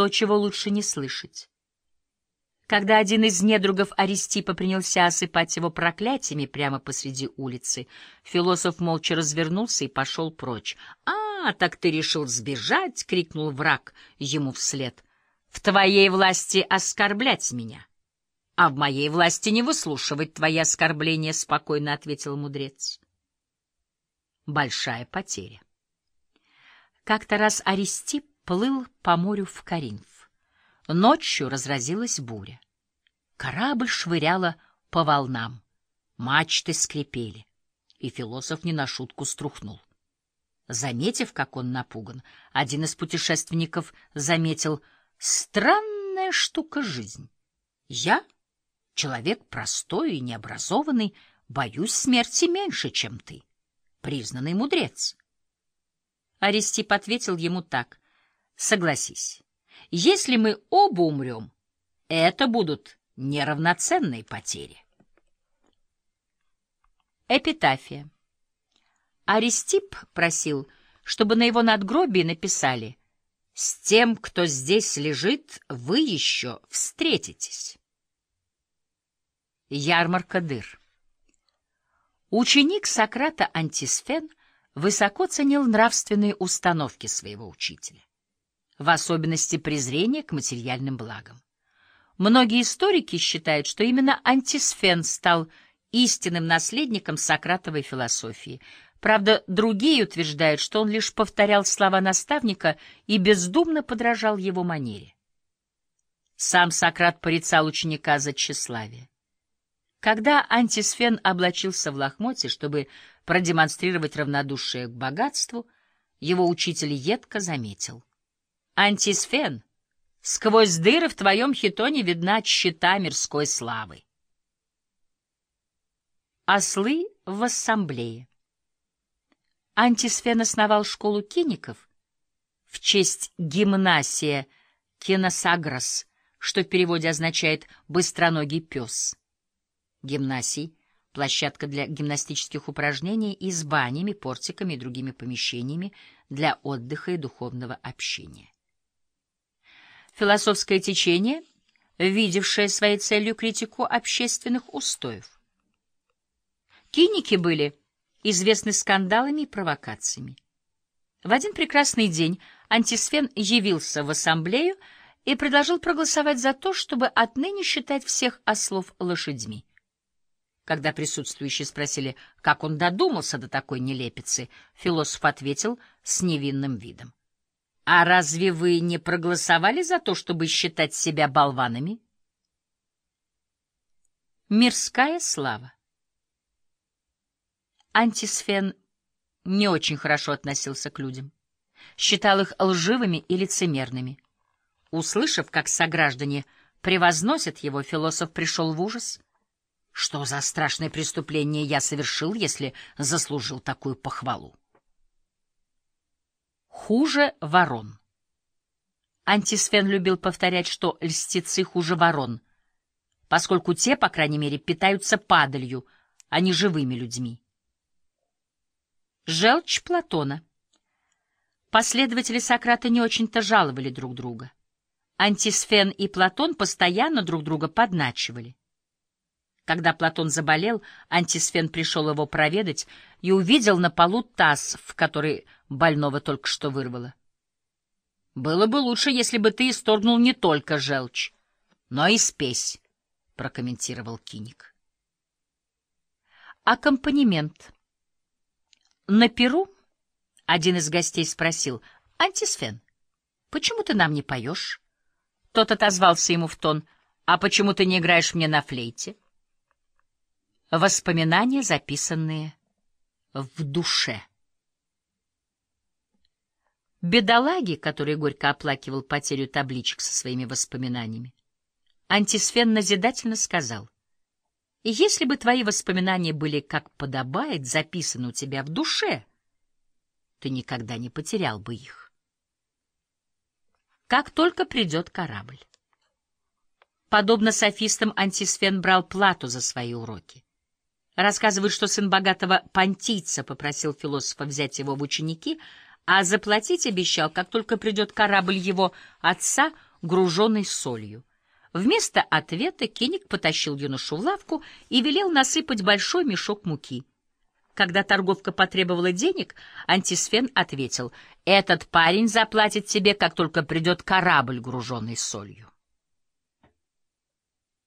то, чего лучше не слышать. Когда один из недругов Аристипа принялся осыпать его проклятиями прямо посреди улицы, философ молча развернулся и пошел прочь. «А, так ты решил сбежать!» — крикнул враг ему вслед. «В твоей власти оскорблять меня, а в моей власти не выслушивать твои оскорбления», — спокойно ответил мудрец. Большая потеря. Как-то раз Аристип плыл по морю в Каринф. Ночью разразилась буря. Корабль швыряло по волнам. Мачты скрипели, и философ не на шутку струхнул. Заметив, как он напуган, один из путешественников заметил «Странная штука жизнь. Я, человек простой и необразованный, боюсь смерти меньше, чем ты, признанный мудрец». Аристип ответил ему так «Согласись, если мы оба умрем, это будут неравноценные потери. Эпитафия. Аристип просил, чтобы на его надгробии написали «С тем, кто здесь лежит, вы еще встретитесь». Ярмарка дыр. Ученик Сократа Антисфен высоко ценил нравственные установки своего учителя в особенности презрение к материальным благам. Многие историки считают, что именно Антисфен стал истинным наследником Сократовой философии. Правда, другие утверждают, что он лишь повторял слова наставника и бездумно подражал его манере. Сам Сократ порицал ученика за тщеславие. Когда Антисфен облачился в лохмотье, чтобы продемонстрировать равнодушие к богатству, его учитель едко заметил — Антисфен, сквозь дыры в твоем хитоне видна щита мирской славы. Ослы в ассамблее. Антисфен основал школу киников в честь гимнасия Киносагрос, что в переводе означает «быстроногий пес». Гимнасий — площадка для гимнастических упражнений и с банями, портиками и другими помещениями для отдыха и духовного общения философское течение, видевшее своей целью критику общественных устоев. Киники были известны скандалами и провокациями. В один прекрасный день антисфен явился в ассамблею и предложил проголосовать за то, чтобы отныне считать всех ослов лошадьми. Когда присутствующие спросили, как он додумался до такой нелепицы, философ ответил с невинным видом. А разве вы не проголосовали за то, чтобы считать себя болванами? Мирская слава. Антисфен не очень хорошо относился к людям, считал их лживыми и лицемерными. Услышав, как сограждане превозносят его, философ пришел в ужас. Что за страшное преступление я совершил, если заслужил такую похвалу? Хуже ворон. Антисфен любил повторять, что льстецы хуже ворон, поскольку те, по крайней мере, питаются падалью, а не живыми людьми. Желчь Платона. Последователи Сократа не очень-то жаловали друг друга. Антисфен и Платон постоянно друг друга подначивали. Когда Платон заболел, Антисфен пришел его проведать и увидел на полу таз, в который больного только что вырвало. «Было бы лучше, если бы ты исторгнул не только желчь, но и спесь», — прокомментировал Киник. Аккомпанемент. На Перу один из гостей спросил, «Антисфен, почему ты нам не поешь?» Тот отозвался ему в тон, «А почему ты не играешь мне на флейте?» Воспоминания, записанные в душе. Бедолаги, который горько оплакивал потерю табличек со своими воспоминаниями, Антисфен назидательно сказал, «Если бы твои воспоминания были, как подобает, записаны у тебя в душе, ты никогда не потерял бы их. Как только придет корабль. Подобно софистам, Антисфен брал плату за свои уроки. Рассказывают, что сын богатого понтийца попросил философа взять его в ученики, а заплатить обещал, как только придет корабль его отца, груженный солью. Вместо ответа Кеник потащил юношу в лавку и велел насыпать большой мешок муки. Когда торговка потребовала денег, антисфен ответил, «Этот парень заплатит тебе, как только придет корабль, груженный солью».